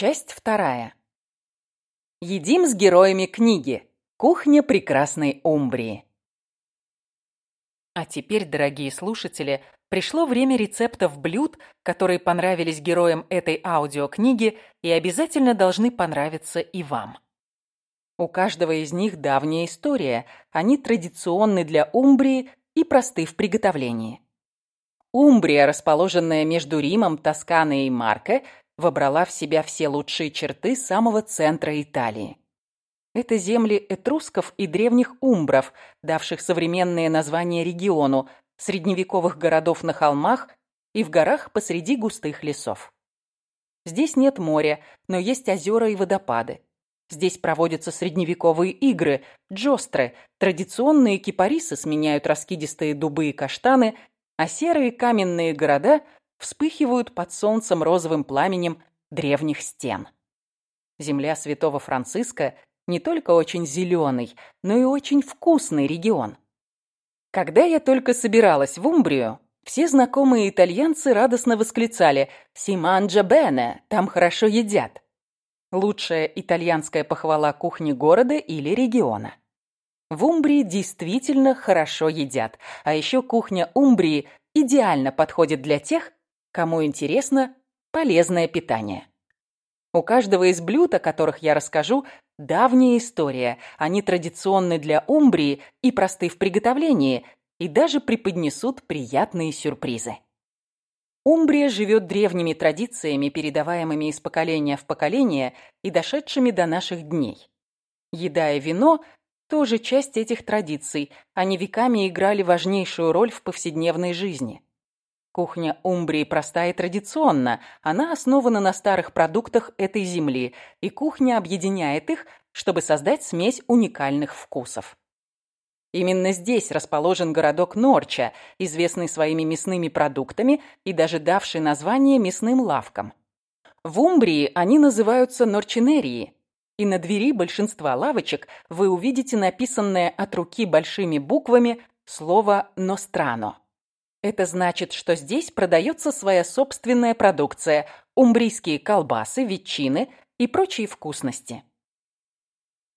Часть вторая. Едим с героями книги. Кухня прекрасной Умбрии. А теперь, дорогие слушатели, пришло время рецептов блюд, которые понравились героям этой аудиокниги и обязательно должны понравиться и вам. У каждого из них давняя история, они традиционны для Умбрии и просты в приготовлении. Умбрия, расположенная между Римом, Тосканой и Марко, вобрала в себя все лучшие черты самого центра Италии. Это земли этрусков и древних умбров, давших современные названия региону, средневековых городов на холмах и в горах посреди густых лесов. Здесь нет моря, но есть озера и водопады. Здесь проводятся средневековые игры, джостры, традиционные кипарисы сменяют раскидистые дубы и каштаны, а серые каменные города вспыхивают под солнцем розовым пламенем древних стен. Земля святого Франциска не только очень зеленый, но и очень вкусный регион. Когда я только собиралась в Умбрию, все знакомые итальянцы радостно восклицали «Симанджа бене, там хорошо едят». Лучшая итальянская похвала кухни города или региона. В Умбрии действительно хорошо едят, а еще кухня Умбрии идеально подходит для тех, кому интересно полезное питание. У каждого из блюд, о которых я расскажу, давняя история. Они традиционны для Умбрии и просты в приготовлении, и даже преподнесут приятные сюрпризы. Умбрия живет древними традициями, передаваемыми из поколения в поколение и дошедшими до наших дней. Еда и вино – тоже часть этих традиций, они веками играли важнейшую роль в повседневной жизни. Кухня Умбрии проста и традиционна. Она основана на старых продуктах этой земли, и кухня объединяет их, чтобы создать смесь уникальных вкусов. Именно здесь расположен городок Норча, известный своими мясными продуктами и даже давший название мясным лавкам. В Умбрии они называются норчинерии, и на двери большинства лавочек вы увидите написанное от руки большими буквами слово «нострано». Это значит, что здесь продается своя собственная продукция, умбрийские колбасы, ветчины и прочие вкусности.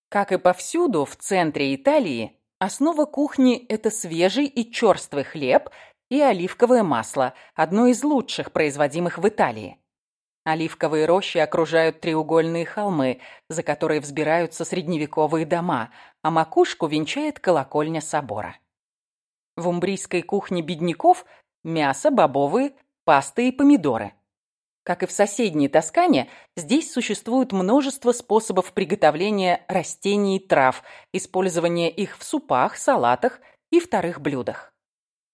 Как и повсюду в центре Италии, основа кухни – это свежий и черствый хлеб и оливковое масло, одно из лучших производимых в Италии. Оливковые рощи окружают треугольные холмы, за которые взбираются средневековые дома, а макушку венчает колокольня собора. В умбрийской кухне бедняков мясо, бобовые, пасты и помидоры. Как и в соседней Тоскане, здесь существует множество способов приготовления растений и трав, использования их в супах, салатах и вторых блюдах.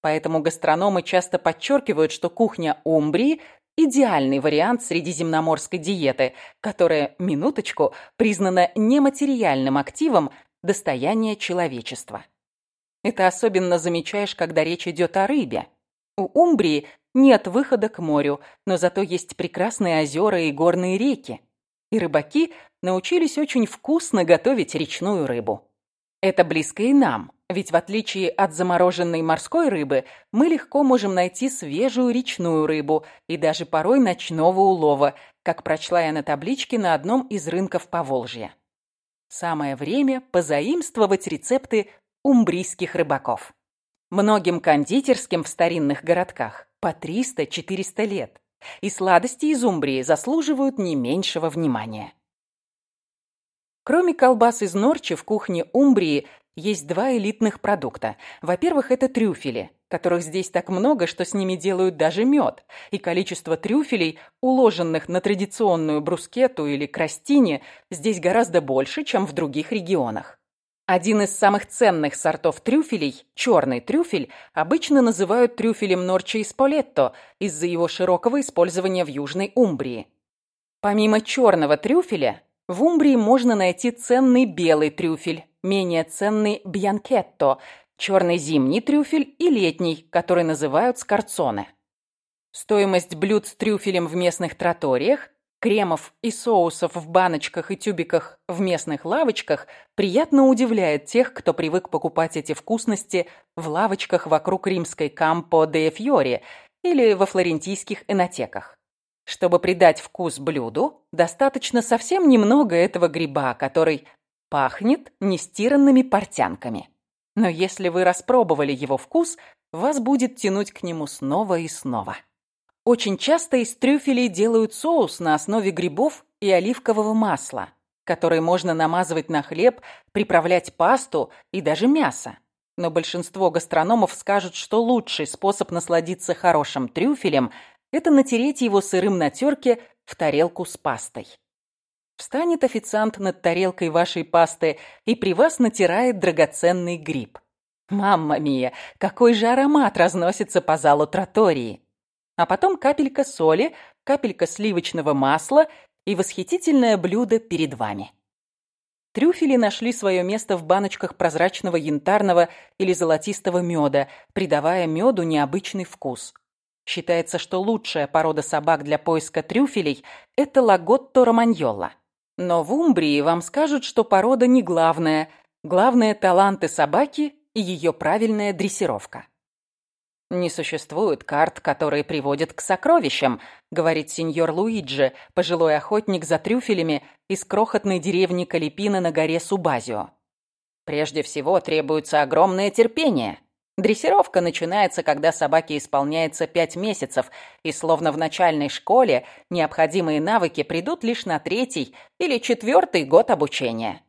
Поэтому гастрономы часто подчеркивают, что кухня Умбрии – идеальный вариант средиземноморской диеты, которая, минуточку, признана нематериальным активом достояния человечества. Это особенно замечаешь, когда речь идет о рыбе. У Умбрии нет выхода к морю, но зато есть прекрасные озера и горные реки. И рыбаки научились очень вкусно готовить речную рыбу. Это близко и нам, ведь в отличие от замороженной морской рыбы, мы легко можем найти свежую речную рыбу и даже порой ночного улова, как прочла я на табличке на одном из рынков Поволжья. Самое время позаимствовать рецепты умбрийских рыбаков. Многим кондитерским в старинных городках по 300-400 лет, и сладости из Умбрии заслуживают не меньшего внимания. Кроме колбас из Норчи в кухне Умбрии есть два элитных продукта. Во-первых, это трюфели, которых здесь так много, что с ними делают даже мед, и количество трюфелей, уложенных на традиционную брускету или крастине, здесь гораздо больше, чем в других регионах. Один из самых ценных сортов трюфелей, черный трюфель, обычно называют трюфелем Норчи из Полетто из-за его широкого использования в Южной Умбрии. Помимо черного трюфеля, в Умбрии можно найти ценный белый трюфель, менее ценный бьянкетто, черный зимний трюфель и летний, который называют скорцоне. Стоимость блюд с трюфелем в местных троториях кремов и соусов в баночках и тюбиках в местных лавочках приятно удивляет тех, кто привык покупать эти вкусности в лавочках вокруг римской Кампо де Фьори или во флорентийских энотеках. Чтобы придать вкус блюду, достаточно совсем немного этого гриба, который пахнет нестиранными портянками. Но если вы распробовали его вкус, вас будет тянуть к нему снова и снова. Очень часто из трюфелей делают соус на основе грибов и оливкового масла, который можно намазывать на хлеб, приправлять пасту и даже мясо. Но большинство гастрономов скажут, что лучший способ насладиться хорошим трюфелем – это натереть его сырым на терке в тарелку с пастой. Встанет официант над тарелкой вашей пасты и при вас натирает драгоценный гриб. Мамма мия, какой же аромат разносится по залу тротории! А потом капелька соли, капелька сливочного масла и восхитительное блюдо перед вами. Трюфели нашли свое место в баночках прозрачного янтарного или золотистого меда, придавая меду необычный вкус. Считается, что лучшая порода собак для поиска трюфелей – это лаготто романьолла. Но в Умбрии вам скажут, что порода не главная. Главное – таланты собаки и ее правильная дрессировка. «Не существует карт, которые приводят к сокровищам», говорит сеньор Луиджи, пожилой охотник за трюфелями из крохотной деревни Калипина на горе Субазио. «Прежде всего требуется огромное терпение. Дрессировка начинается, когда собаке исполняется пять месяцев, и словно в начальной школе необходимые навыки придут лишь на третий или четвертый год обучения».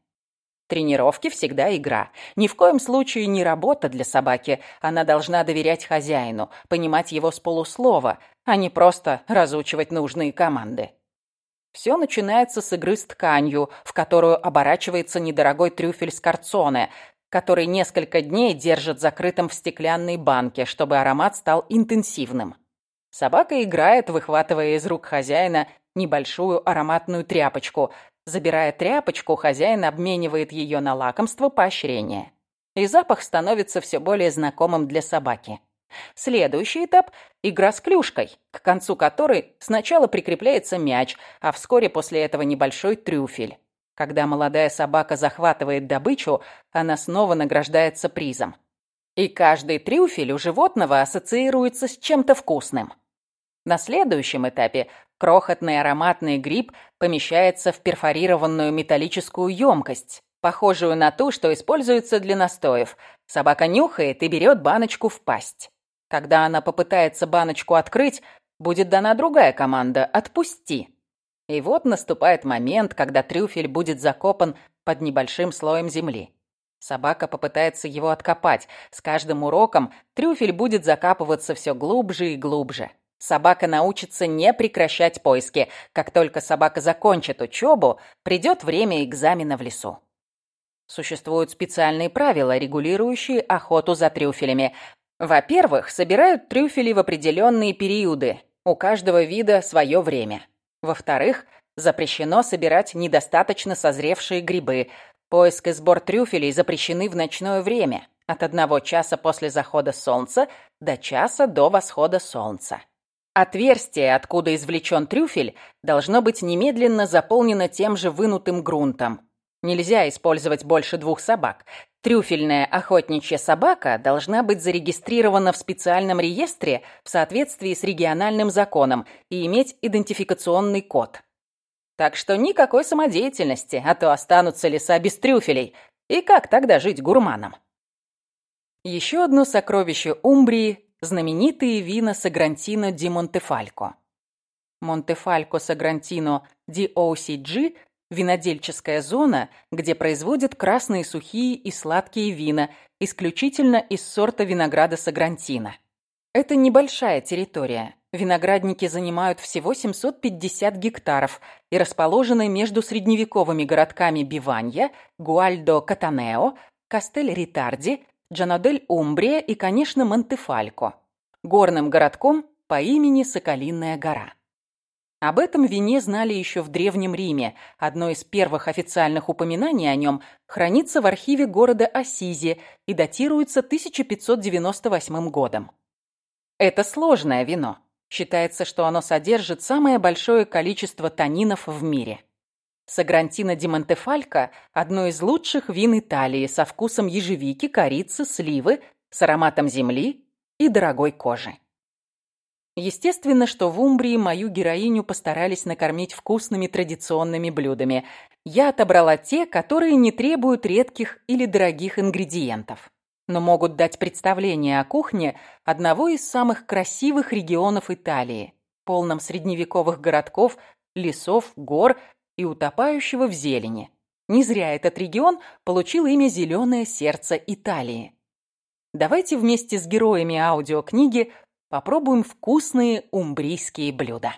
Тренировки всегда игра. Ни в коем случае не работа для собаки. Она должна доверять хозяину, понимать его с полуслова, а не просто разучивать нужные команды. Все начинается с игры с тканью, в которую оборачивается недорогой трюфель с карцоне, который несколько дней держит закрытым в стеклянной банке, чтобы аромат стал интенсивным. Собака играет, выхватывая из рук хозяина небольшую ароматную тряпочку, Забирая тряпочку, хозяин обменивает ее на лакомство поощрения. И запах становится все более знакомым для собаки. Следующий этап – игра с клюшкой, к концу которой сначала прикрепляется мяч, а вскоре после этого небольшой трюфель. Когда молодая собака захватывает добычу, она снова награждается призом. И каждый трюфель у животного ассоциируется с чем-то вкусным. На следующем этапе крохотный ароматный гриб помещается в перфорированную металлическую емкость, похожую на ту, что используется для настоев. Собака нюхает и берет баночку в пасть. Когда она попытается баночку открыть, будет дана другая команда «Отпусти». И вот наступает момент, когда трюфель будет закопан под небольшим слоем земли. Собака попытается его откопать. С каждым уроком трюфель будет закапываться все глубже и глубже. Собака научится не прекращать поиски. Как только собака закончит учебу, придет время экзамена в лесу. Существуют специальные правила, регулирующие охоту за трюфелями. Во-первых, собирают трюфели в определенные периоды. У каждого вида свое время. Во-вторых, запрещено собирать недостаточно созревшие грибы. Поиск и сбор трюфелей запрещены в ночное время. От одного часа после захода солнца до часа до восхода солнца. Отверстие, откуда извлечен трюфель, должно быть немедленно заполнено тем же вынутым грунтом. Нельзя использовать больше двух собак. Трюфельная охотничья собака должна быть зарегистрирована в специальном реестре в соответствии с региональным законом и иметь идентификационный код. Так что никакой самодеятельности, а то останутся леса без трюфелей. И как тогда жить гурманом? Еще одно сокровище Умбрии знаменитые вина Сагрантино ди Монтефалько. Монтефалько Сагрантино ди OCG – винодельческая зона, где производят красные сухие и сладкие вина, исключительно из сорта винограда Сагрантино. Это небольшая территория. Виноградники занимают всего 750 гектаров и расположены между средневековыми городками Биванья, Гуальдо-Катанео, Кастель-Ритарди, Джанадель-Умбрия и, конечно, Монтефалько, горным городком по имени Соколиная гора. Об этом вине знали еще в Древнем Риме. Одно из первых официальных упоминаний о нем хранится в архиве города Ассизи и датируется 1598 годом. Это сложное вино. Считается, что оно содержит самое большое количество танинов в мире. Сагрантино ди Монтефалько – одно из лучших вин Италии со вкусом ежевики, корицы, сливы, с ароматом земли и дорогой кожи. Естественно, что в Умбрии мою героиню постарались накормить вкусными традиционными блюдами. Я отобрала те, которые не требуют редких или дорогих ингредиентов, но могут дать представление о кухне одного из самых красивых регионов Италии, полном средневековых городков, лесов, гор и утопающего в зелени. Не зря этот регион получил имя «Зеленое сердце Италии». Давайте вместе с героями аудиокниги попробуем вкусные умбрийские блюда.